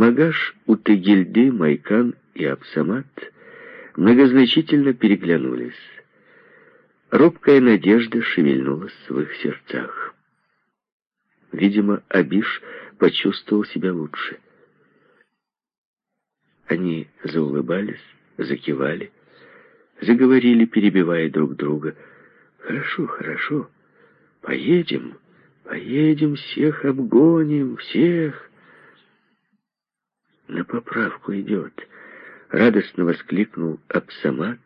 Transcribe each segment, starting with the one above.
Магаш, Утыгильды, Майкан и Абсамат многозначительно переглянулись. Робкая надежда шевельнулась в их сердцах. Видимо, Абиш почувствовал себя лучше. Они заулыбались, закивали, заговорили, перебивая друг друга. «Хорошо, хорошо, поедем, поедем, всех обгоним, всех!» «На поправку идет!» — радостно воскликнул Апсамат,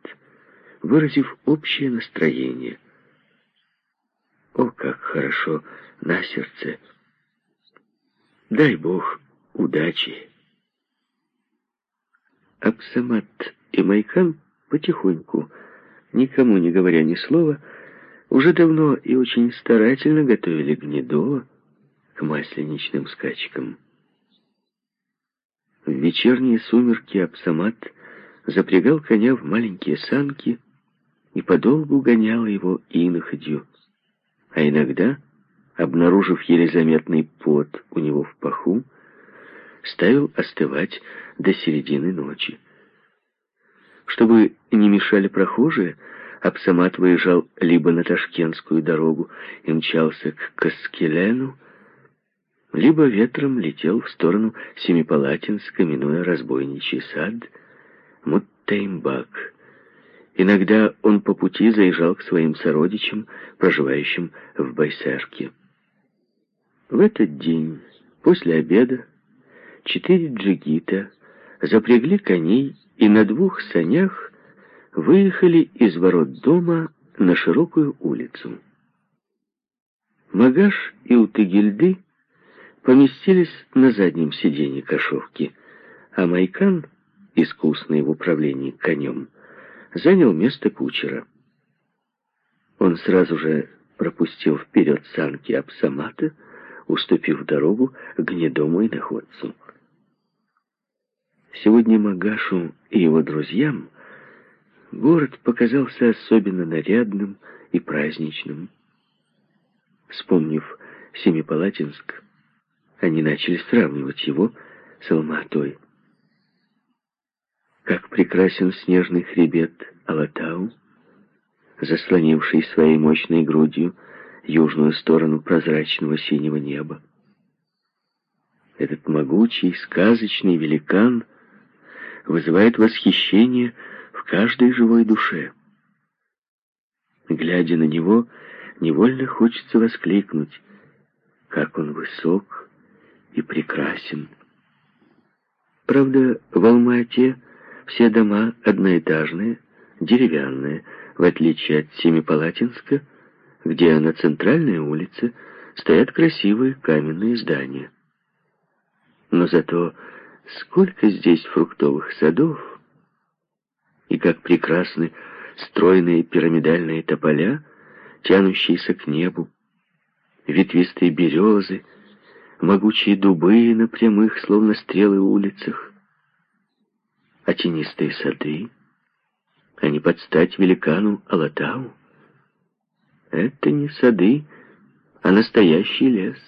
выразив общее настроение. «О, как хорошо на сердце! Дай Бог удачи!» Апсамат и Майкан потихоньку, никому не говоря ни слова, уже давно и очень старательно готовили гнедово к масленичным скачкам. В вечерние сумерки Апсамат запрягал коня в маленькие санки и подолгу гонял его иноходью, а иногда, обнаружив еле заметный пот у него в паху, ставил остывать до середины ночи. Чтобы не мешали прохожие, Апсамат выезжал либо на Ташкентскую дорогу и мчался к Каскелену, либо ветром летел в сторону Семипалатинска, минуя разбойничий сад Муттеймбак. Иногда он по пути заезжал к своим сородичам, проживающим в Байсерке. В этот день, после обеда, четыре джигита запрягли коней и на двух санях выехали из ворот дома на широкую улицу. Магаш и Утыгильды поместились на заднем сиденье кошовки, а Майкан, искусный в управлении конем, занял место кучера. Он сразу же пропустил вперед санки Апсамата, уступив дорогу гнедому иноходцу. Сегодня Магашу и его друзьям город показался особенно нарядным и праздничным. Вспомнив Семипалатинск, они начали сравнивать его с Алматой. Как прекрасен снежный хребет Алатау, заслонивший своей мощной грудью южную сторону прозрачного синего неба. Этот могучий, сказочный великан вызывает восхищение в каждой живой душе. Глядя на него, невольно хочется воскликнуть, как он высок и прекрасен. Правда, в Алма-Ате все дома одноэтажные, деревянные, в отличие от Семипалатинска, где на центральной улице стоят красивые каменные здания. Но зато сколько здесь фруктовых садов, и как прекрасны стройные пирамидальные тополя, тянущиеся к небу, ветвистые березы, могучие дубы на прямых, словно стрелы, улицах, а тенистые сады, они под стать великану Алатау. Это не сады, а настоящий лес.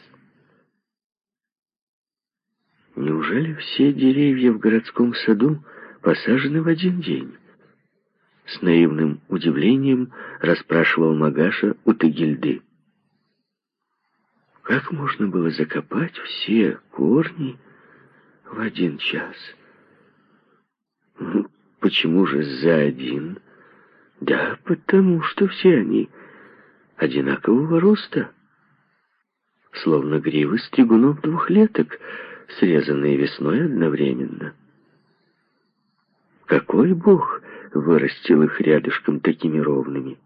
Неужели все деревья в городском саду посажены в один день? С наивным удивлением расспрашивал Магаша у Тагильды. Как можно было закопать все корни в один час? Почему же за один? Да, потому что все они одинакового роста, словно гривы стригунов двухлеток, срезанные весной одновременно. Какой бог вырастил их рядышком такими ровными?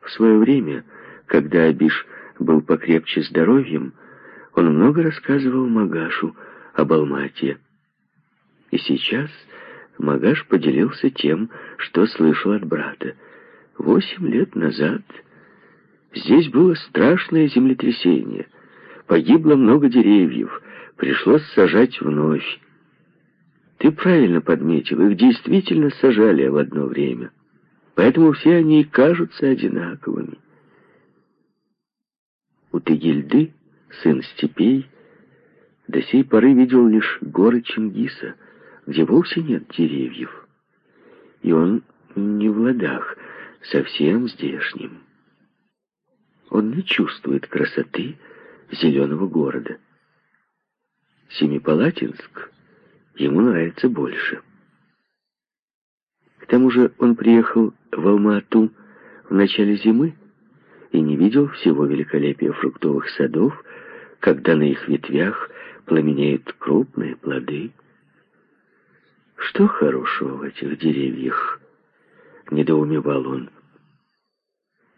В свое время, когда Абиш был покрепче здоровьем, он много рассказывал Магашу об Алмате. И сейчас Магаш поделился тем, что слышал от брата. Восемь лет назад здесь было страшное землетрясение. Погибло много деревьев, пришлось сажать вновь. Ты правильно подметил, их действительно сажали в одно время. Поэтому все они и кажутся одинаковыми. У Тегильды, сын степей, до сей поры видел лишь горы Чингиса, где вовсе нет деревьев. И он не в ладах, совсем здешним. Он не чувствует красоты зеленого города. Семипалатинск ему нравится больше. К тому же он приехал в Алма-Ату в начале зимы и не видел всего великолепия фруктовых садов, когда на их ветвях пламенеют крупные плоды. Что хорошего в этих деревьях? Недоумевал он.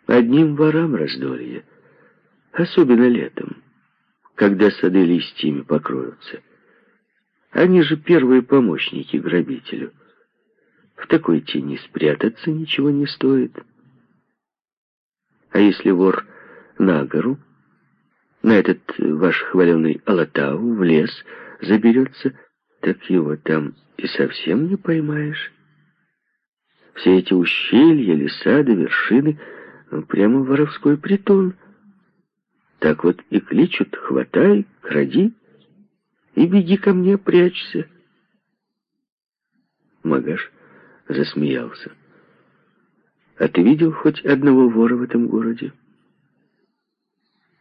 Одним ворам раздолье, особенно летом, когда сады листьями покроются. Они же первые помощники грабителю. В такой тени спрятаться ничего не стоит. А если вор на гору, на этот ваш хваленый Алатау, в лес заберется, так его там и совсем не поймаешь. Все эти ущелья, леса да вершины ну, — прямо воровской притон. Так вот и кличут «хватай, кради» и беги ко мне, прячься. Магаш засмеялся. «А ты видел хоть одного вора в этом городе?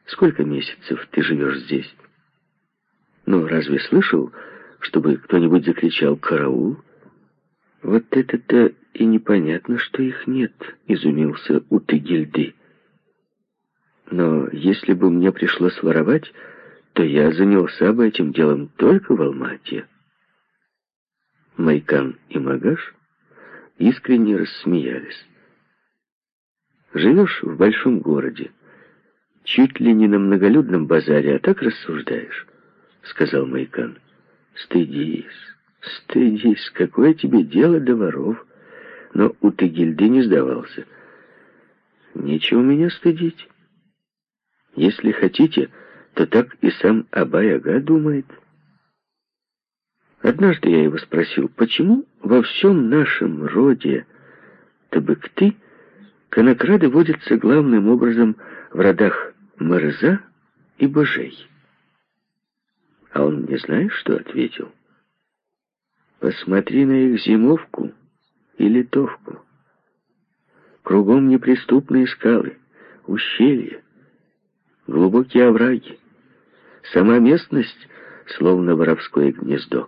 Сколько месяцев ты живешь здесь? Ну, разве слышал, чтобы кто-нибудь закричал «караул»?» «Вот это-то и непонятно, что их нет», — изумился Утыгильды. «Но если бы мне пришлось воровать, то я занялся бы этим делом только в Алмате». Майкан и Магаш искренне рассмеялись. «Живешь в большом городе, чуть ли не на многолюдном базаре, а так рассуждаешь», — сказал Майкан. «Стыдись». «Стыдись, какое тебе дело до воров?» Но у Тагильды не сдавался. «Нечего меня стыдить. Если хотите, то так и сам Абай-ага думает». Однажды я его спросил, почему во всем нашем роде табыкты конокрады водятся главным образом в родах Мырза и Божей. А он мне знаешь, что ответил? Посмотри на их зимовку и литовку. Кругом неприступные скалы, ущелья, глубокие овраги. Сама местность словно воровское гнездо.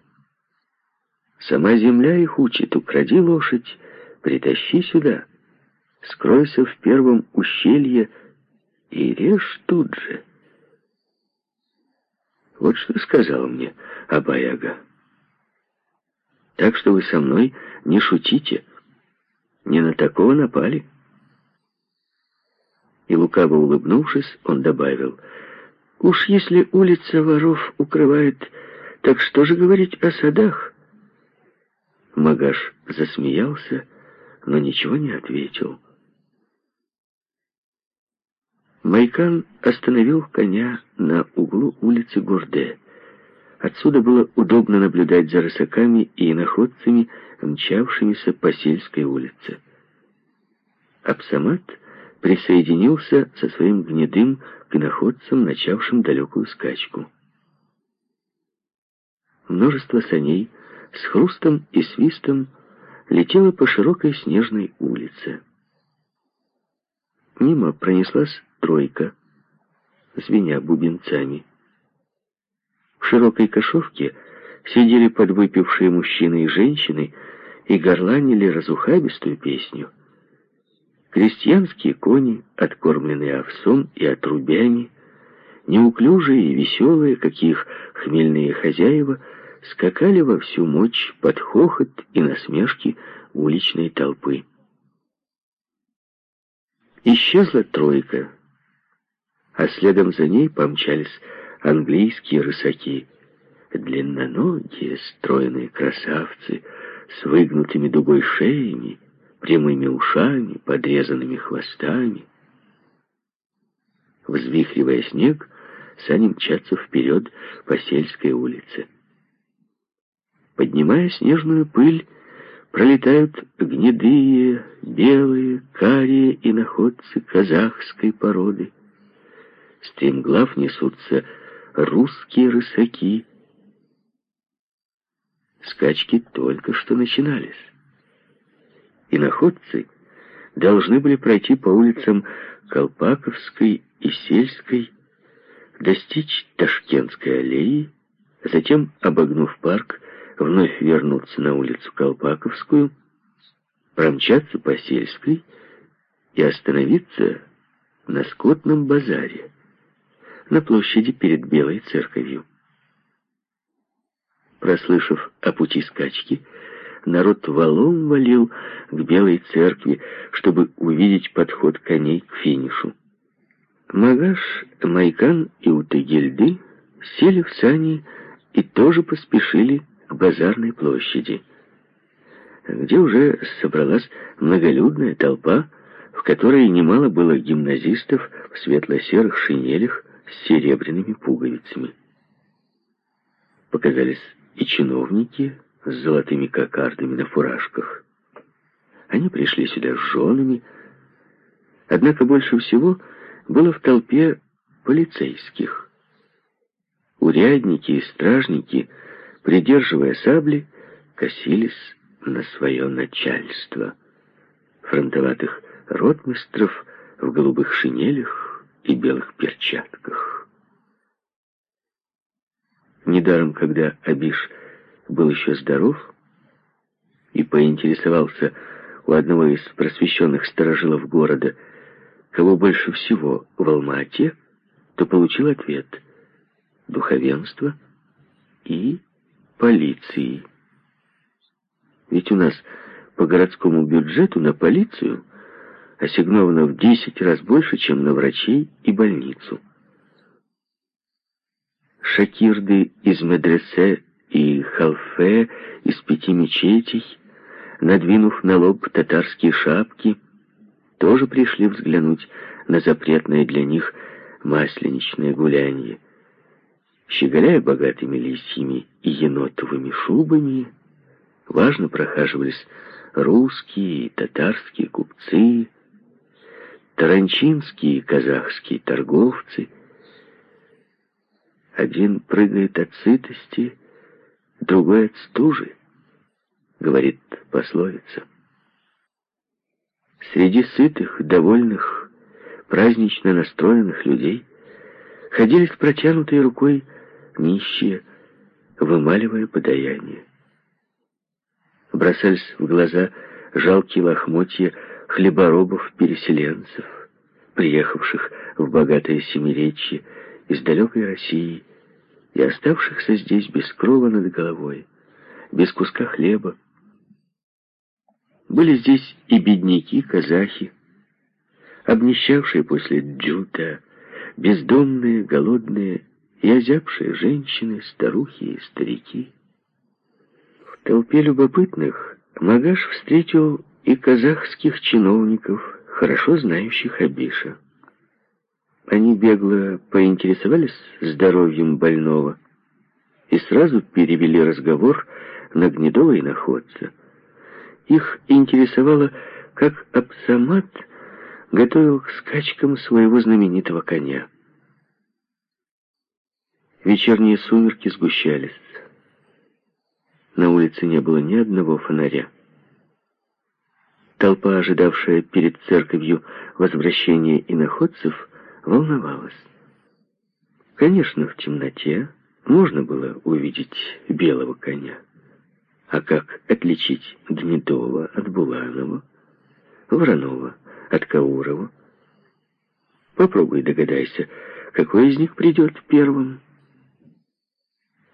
Сама земля их учит, укради лошадь, притащи сюда, скройся в первом ущелье и режь тут же. Вот что сказал мне Абаяга. Так что вы со мной не шутите. Не на такого напали. И лукаво улыбнувшись, он добавил, «Уж если улица воров укрывает, так что же говорить о садах?» Магаш засмеялся, но ничего не ответил. Майкан остановил коня на углу улицы Гурде. Отсюда было удобно наблюдать за рысаками и иноходцами, мчавшимися по сельской улице. Апсамат присоединился со своим гнедым к иноходцам, начавшим далекую скачку. Множество саней с хрустом и свистом летело по широкой снежной улице. Мимо пронеслась тройка, звеня бубенцами. В широкой кошовке сидели подвыпившие мужчины и женщины и горланили разухабистую песню. Крестьянские кони, откормленные овсом и отрубями, неуклюжие и веселые, каких хмельные хозяева, скакали во всю мощь под хохот и насмешки уличной толпы. Исчезла тройка, а следом за ней помчались английские рысаки, длинноногие, стройные красавцы с выгнутыми дугой шеями, прямыми ушами, подрезанными хвостами. Взвихривая снег, сани мчатся вперед по сельской улице. Поднимая снежную пыль, пролетают гнедые, белые, карие и находцы казахской породы. Стремглав несутся русские рысаки. Скачки только что начинались. И находцы должны были пройти по улицам Колпаковской и Сельской, достичь Ташкентской аллеи, затем, обогнув парк, вновь вернуться на улицу Колпаковскую, промчаться по Сельской и остановиться на скотном базаре, на площади перед Белой церковью. Прослышав о пути скачки, народ валом валил к Белой церкви, чтобы увидеть подход коней к финишу. Магаш, Майкан и Утыгельды сели в сани и тоже поспешили к базарной площади, где уже собралась многолюдная толпа, в которой немало было гимназистов в светло-серых шинелях с серебряными пуговицами. Показались и чиновники с золотыми кокардами на фуражках. Они пришли сюда с женами, однако больше всего было в толпе полицейских. Урядники и стражники, придерживая сабли, косились на свое начальство. Фронтоватых ротмистров в голубых шинелях и белых перчатках. Недаром, когда Абиш был еще здоров и поинтересовался у одного из просвещенных сторожилов города, кого больше всего в Алма-Ате, то получил ответ — духовенство и полиции. Ведь у нас по городскому бюджету на полицию ассигновано в 10 раз больше, чем на врачей и больницу. Шакирды из медресе и халфе из пяти мечетей, надвинув на лоб татарские шапки, тоже пришли взглянуть на запретное для них масленичное гулянье. Щеголяя богатыми лисьими и енотовыми шубами, важно прохаживались русские и татарские купцы, таранчинские казахские торговцы. Один прыгает от сытости, другой от стужи, говорит пословица. Среди сытых, довольных, празднично настроенных людей ходили с протянутой рукой нищие, вымаливая подаяние. Бросались в глаза жалкие лохмотья хлеборобов-переселенцев, приехавших в богатое семиречье из далекой России, и оставшихся здесь без крова над головой, без куска хлеба. Были здесь и бедняки, казахи, обнищавшие после джута, бездомные, голодные и озябшие женщины, старухи и старики. В толпе любопытных Магаш встретил и казахских чиновников, хорошо знающих Абиша. Они бегло поинтересовались здоровьем больного и сразу перевели разговор на Гнедова и находца. Их интересовало, как Абсамат готовил к скачкам своего знаменитого коня. Вечерние сумерки сгущались. На улице не было ни одного фонаря. Толпа, ожидавшая перед церковью возвращения иноходцев, волновалась. Конечно, в темноте можно было увидеть белого коня. А как отличить Гнедова от Буланова, Воронова от Каурова? Попробуй догадайся, какой из них придет первым.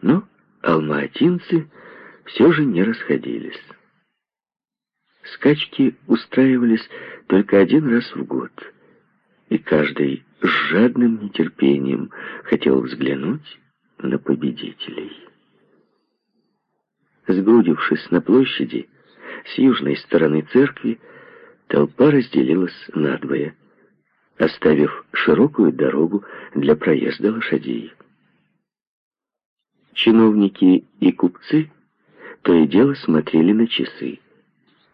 Но алматинцы все же не расходились. Скачки устраивались только один раз в год, и каждый с жадным нетерпением хотел взглянуть на победителей. Сгрудившись на площади, с южной стороны церкви, толпа разделилась надвое, оставив широкую дорогу для проезда лошадей. Чиновники и купцы то и дело смотрели на часы,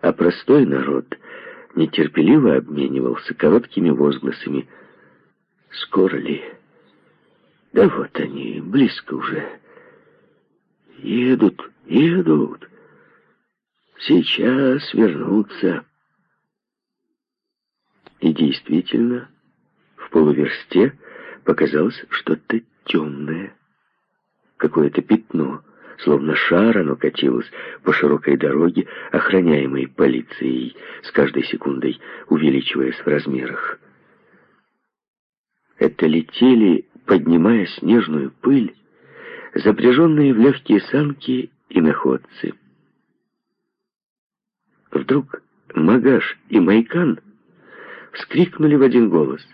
а простой народ нетерпеливо обменивался короткими возгласами «Скоро ли? Да вот они, близко уже. Едут, едут. Сейчас вернутся. И действительно, в полуверсте показалось что-то темное. Какое-то пятно, словно шар оно катилось по широкой дороге, охраняемой полицией, с каждой секундой увеличиваясь в размерах. Это летели, поднимая снежную пыль, запряженные в легкие санки и находцы. Вдруг Магаш и Майкан вскрикнули в один голос.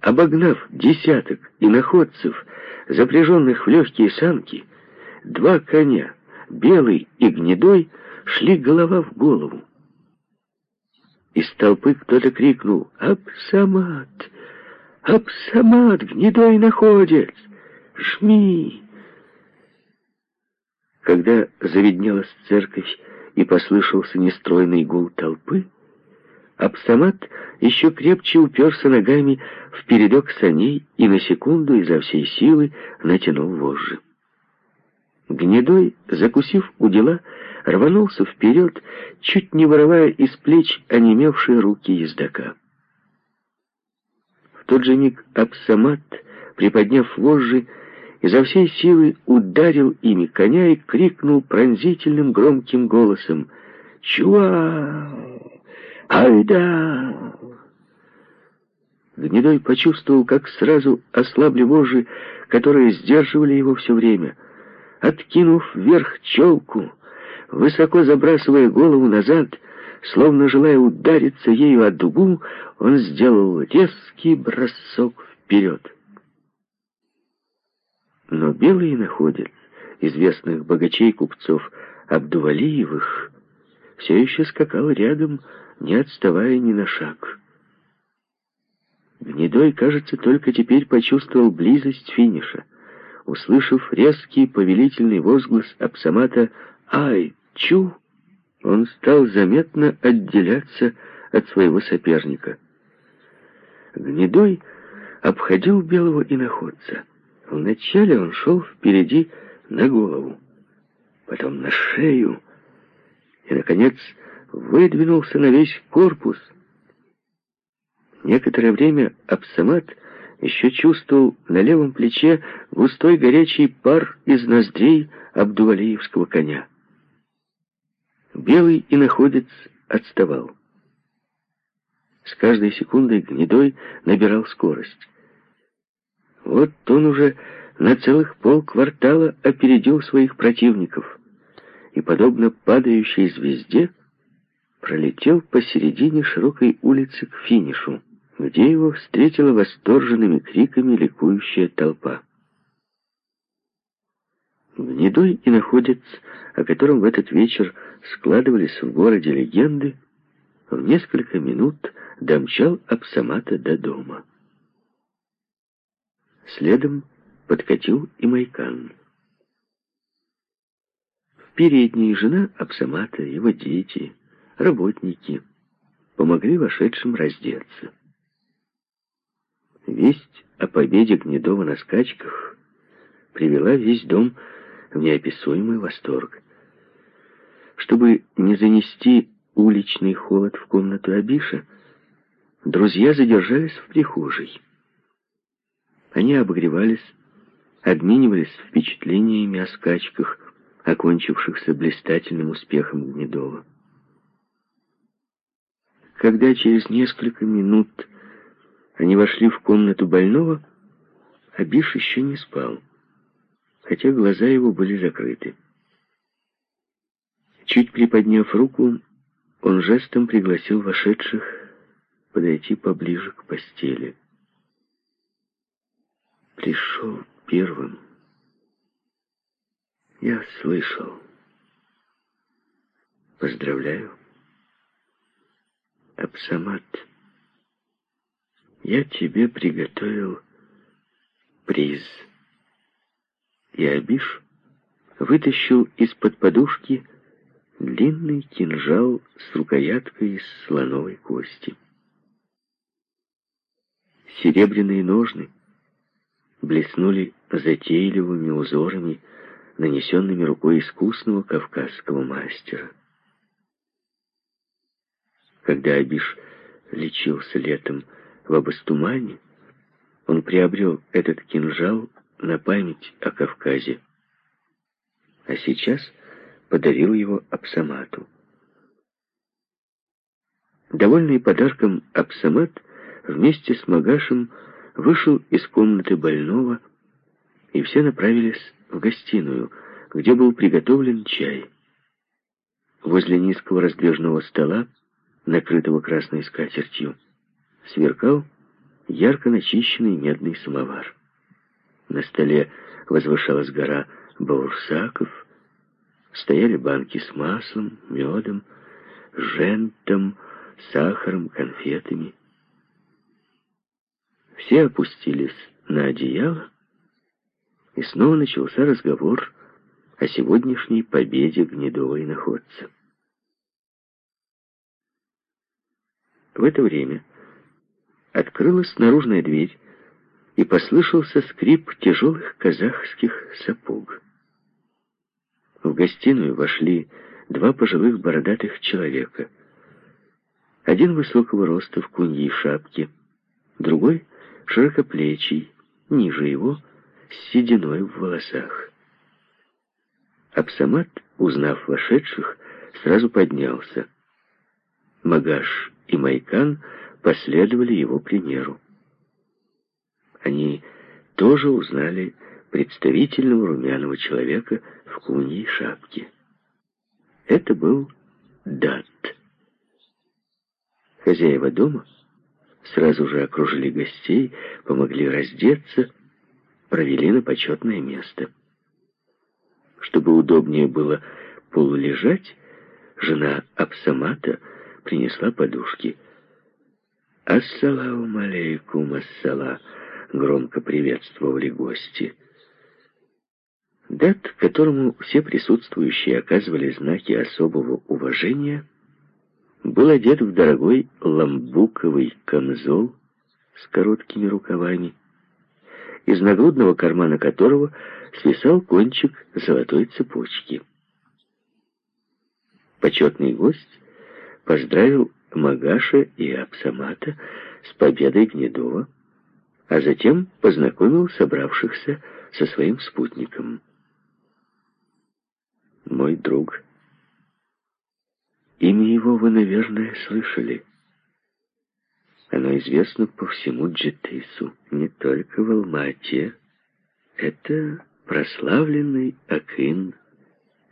Обогнав десяток иноходцев, запряженных в легкие санки, два коня, белый и гнедой, шли голова в голову. Из толпы кто-то крикнул «Апсамат! Апсамат! Гнедой находец! Жми!» Когда заведнелась церковь и послышался нестройный гул толпы, Апсамат еще крепче уперся ногами в передок саней и на секунду изо всей силы натянул вожжи. Гнедой, закусив у дела, рванулся вперед, чуть не вырывая из плеч онемевшие руки ездока. В тот же миг Апсамат, приподняв вожжи, изо всей силы ударил ими коня и крикнул пронзительным громким голосом «Чуа!» «Ай да!» Гнедой почувствовал, как сразу ослабли вожжи, которые сдерживали его все время. Откинув вверх челку, высоко забрасывая голову назад, словно желая удариться ею о дугу, он сделал резкий бросок вперед. Но белый находец, известных богачей-купцов Абдувалиевых, все еще скакал рядом, не отставая ни на шаг. Гнедой, кажется, только теперь почувствовал близость финиша, услышав резкий повелительный возглас Апсамата «Ай! Чу!» он стал заметно отделяться от своего соперника. Гнедой обходил белого иноходца. Вначале он шел впереди на голову, потом на шею, и, наконец, выдвинулся на весь корпус. Некоторое время Апсамат еще чувствовал на левом плече густой горячий пар из ноздрей Абдувалиевского коня. Белый иноходец отставал. С каждой секундой гнедой набирал скорость. Вот он уже на целых полквартала опередил своих противников и, подобно падающей звезде, пролетел посередине широкой улицы к финишу, где его встретила восторженными криками ликующая толпа. Гнедой и находец, о котором в этот вечер складывались в городе легенды, в несколько минут домчал Апсамата до дома. Следом подкатил и Майкан. В передней жена Апсамата, его дети — работники помогли вошедшим раздеться. Весть о победе Гнедова на скачках привела весь дом в неописуемый восторг. Чтобы не занести уличный холод в комнату Абиша, друзья задержались в прихожей. Они обогревались, обменивались впечатлениями о скачках, окончившихся блистательным успехом Гнедова. Когда через несколько минут они вошли в комнату больного, Абиш еще не спал, хотя глаза его были закрыты. Чуть приподняв руку, он жестом пригласил вошедших подойти поближе к постели. Пришел первым. Я слышал. Поздравляю. Апсамат, я тебе приготовил приз. И Абиш вытащил из-под подушки длинный кинжал с рукояткой из слоновой кости. Серебряные ножны блеснули затейливыми узорами, нанесенными рукой искусного кавказского мастера. Когда Абиш лечился летом в Абастумане, он приобрел этот кинжал на память о Кавказе, а сейчас подарил его Апсамату. Довольный подарком Апсамат вместе с Магашем вышел из комнаты больного, и все направились в гостиную, где был приготовлен чай. Возле низкого раздвижного стола, накрытого красной скатертью, сверкал ярко начищенный медный самовар. На столе возвышалась гора баурсаков, стояли банки с маслом, медом, жентом, сахаром, конфетами. Все опустились на одеяло, и снова начался разговор о сегодняшней победе гнедого иноходца. В это время открылась наружная дверь, и послышался скрип тяжелых казахских сапог. В гостиную вошли два пожилых бородатых человека — один высокого роста в куньей шапке, другой широкоплечий, ниже его, с сединой в волосах. Апсамат, узнав вошедших, сразу поднялся. Магаш и Майкан последовали его примеру. Они тоже узнали представительного румяного человека в куньей шапке. Это был Дат. Хозяева дома сразу же окружили гостей, помогли раздеться, провели на почетное место. Чтобы удобнее было полулежать, жена Апсамата принесла подушки. «Ассалам алейкум, ассала!» — громко приветствовали гости. Дат, которому все присутствующие оказывали знаки особого уважения, — был одет в дорогой ламбуковый камзол с короткими рукавами, из нагрудного кармана которого свисал кончик золотой цепочки. Почетный гость поздравил Магаша и Апсамата с победой Гнедова, а затем познакомил собравшихся со своим спутником. «Мой друг», Имя его вы, наверное, слышали. Оно известно по всему Джетису, не только в Алмате. Это прославленный Акин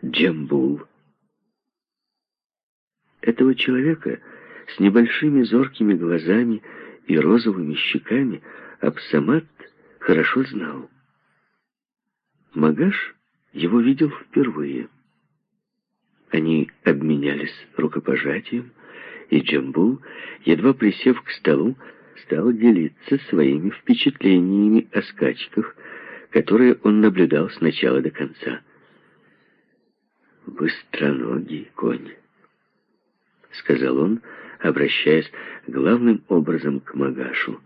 Джамбул. Этого человека с небольшими зоркими глазами и розовыми щеками Абсамат хорошо знал. Магаш его видел впервые. Они обменялись рукопожатием, и Джамбул, едва присев к столу, стал делиться своими впечатлениями о скачках, которые он наблюдал с начала до конца. «Быстроногий конь», — сказал он, обращаясь главным образом к Магашу.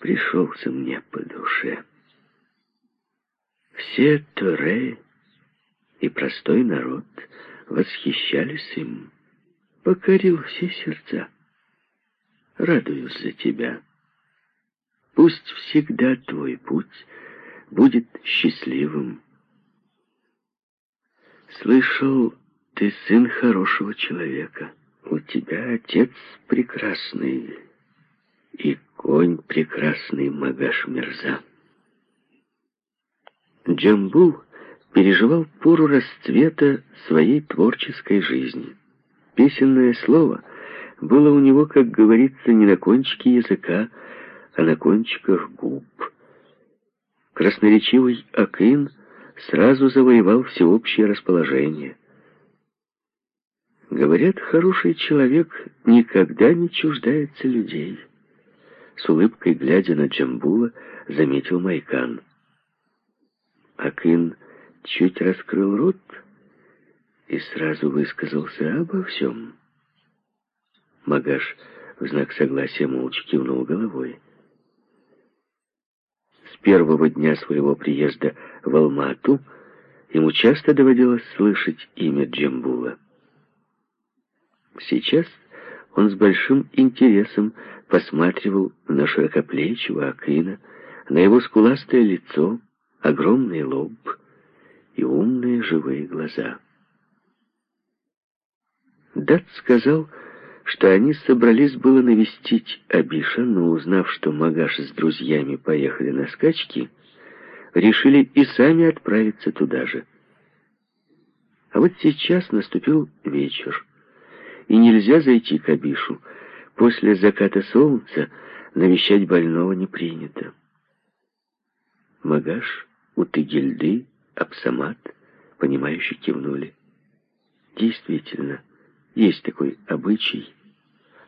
«Пришелся мне по душе. Все Торе и простой народ восхищались им. Покорил все сердца. Радуюсь за тебя. Пусть всегда твой путь будет счастливым. Слышал, ты сын хорошего человека. У тебя отец прекрасный и конь прекрасный Магаш Мирза. Джамбул переживал пору расцвета своей творческой жизни. Песенное слово было у него, как говорится, не на кончике языка, а на кончиках губ. Красноречивый Акин сразу завоевал всеобщее расположение. Говорят, хороший человек никогда не чуждается людей. С улыбкой, глядя на Джамбула, заметил Майкан. Акин чуть раскрыл рот и сразу высказался обо всем. Магаш в знак согласия молча кивнул головой. С первого дня своего приезда в Алмату ему часто доводилось слышать имя Джамбула. Сейчас он с большим интересом посматривал на широкоплечего Акина, на его скуластое лицо, огромный лоб и умные живые глаза. Дат сказал, что они собрались было навестить Абиша, но узнав, что Магаш с друзьями поехали на скачки, решили и сами отправиться туда же. А вот сейчас наступил вечер, и нельзя зайти к Абишу. После заката солнца навещать больного не принято. Магаш, Утыгильды, Апсамат, понимающе кивнули. Действительно, есть такой обычай,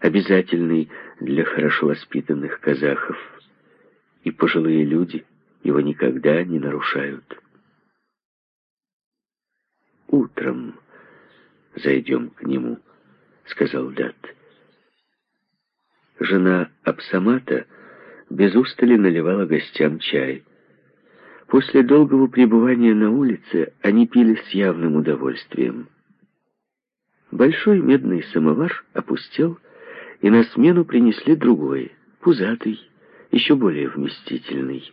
обязательный для хорошо воспитанных казахов, и пожилые люди его никогда не нарушают. «Утром зайдем к нему», — сказал Дат. Жена Апсамата без устали наливала гостям чай. После долгого пребывания на улице они пили с явным удовольствием. Большой медный самовар опустел, и на смену принесли другой, пузатый, еще более вместительный.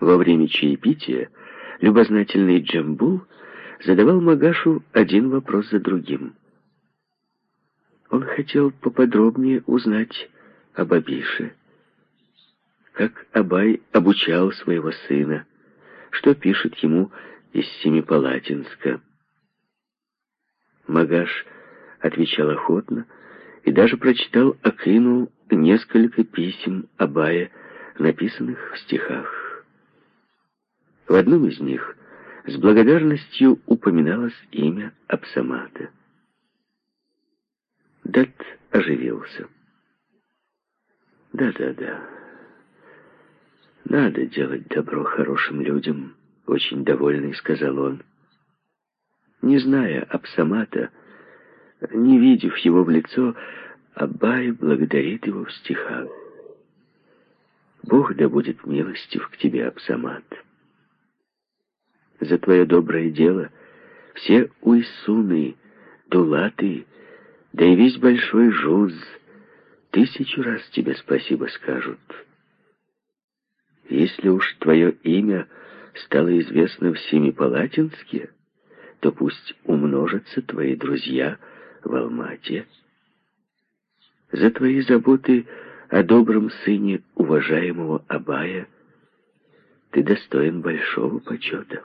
Во время чаепития любознательный Джамбул задавал Магашу один вопрос за другим. Он хотел поподробнее узнать об Абише, как Абай обучал своего сына, что пишет ему из Семипалатинска. Магаш отвечал охотно и даже прочитал Акину несколько писем Абая, написанных в стихах. В одном из них с благодарностью упоминалось имя Апсамата. Дат оживился. «Да-да-да, надо делать добро хорошим людям», — очень довольный сказал он. Не зная Апсамата, не видев его в лицо, Абай благодарит его в стихах. «Бог да будет милостив к тебе, Апсамат. За твое доброе дело все уйсуны, дулаты, да и весь большой жуз тысячу раз тебе спасибо скажут. Если уж твое имя стало известно в Семипалатинске, то пусть умножатся твои друзья в Алмате. За твои заботы о добром сыне уважаемого Абая ты достоин большого почета.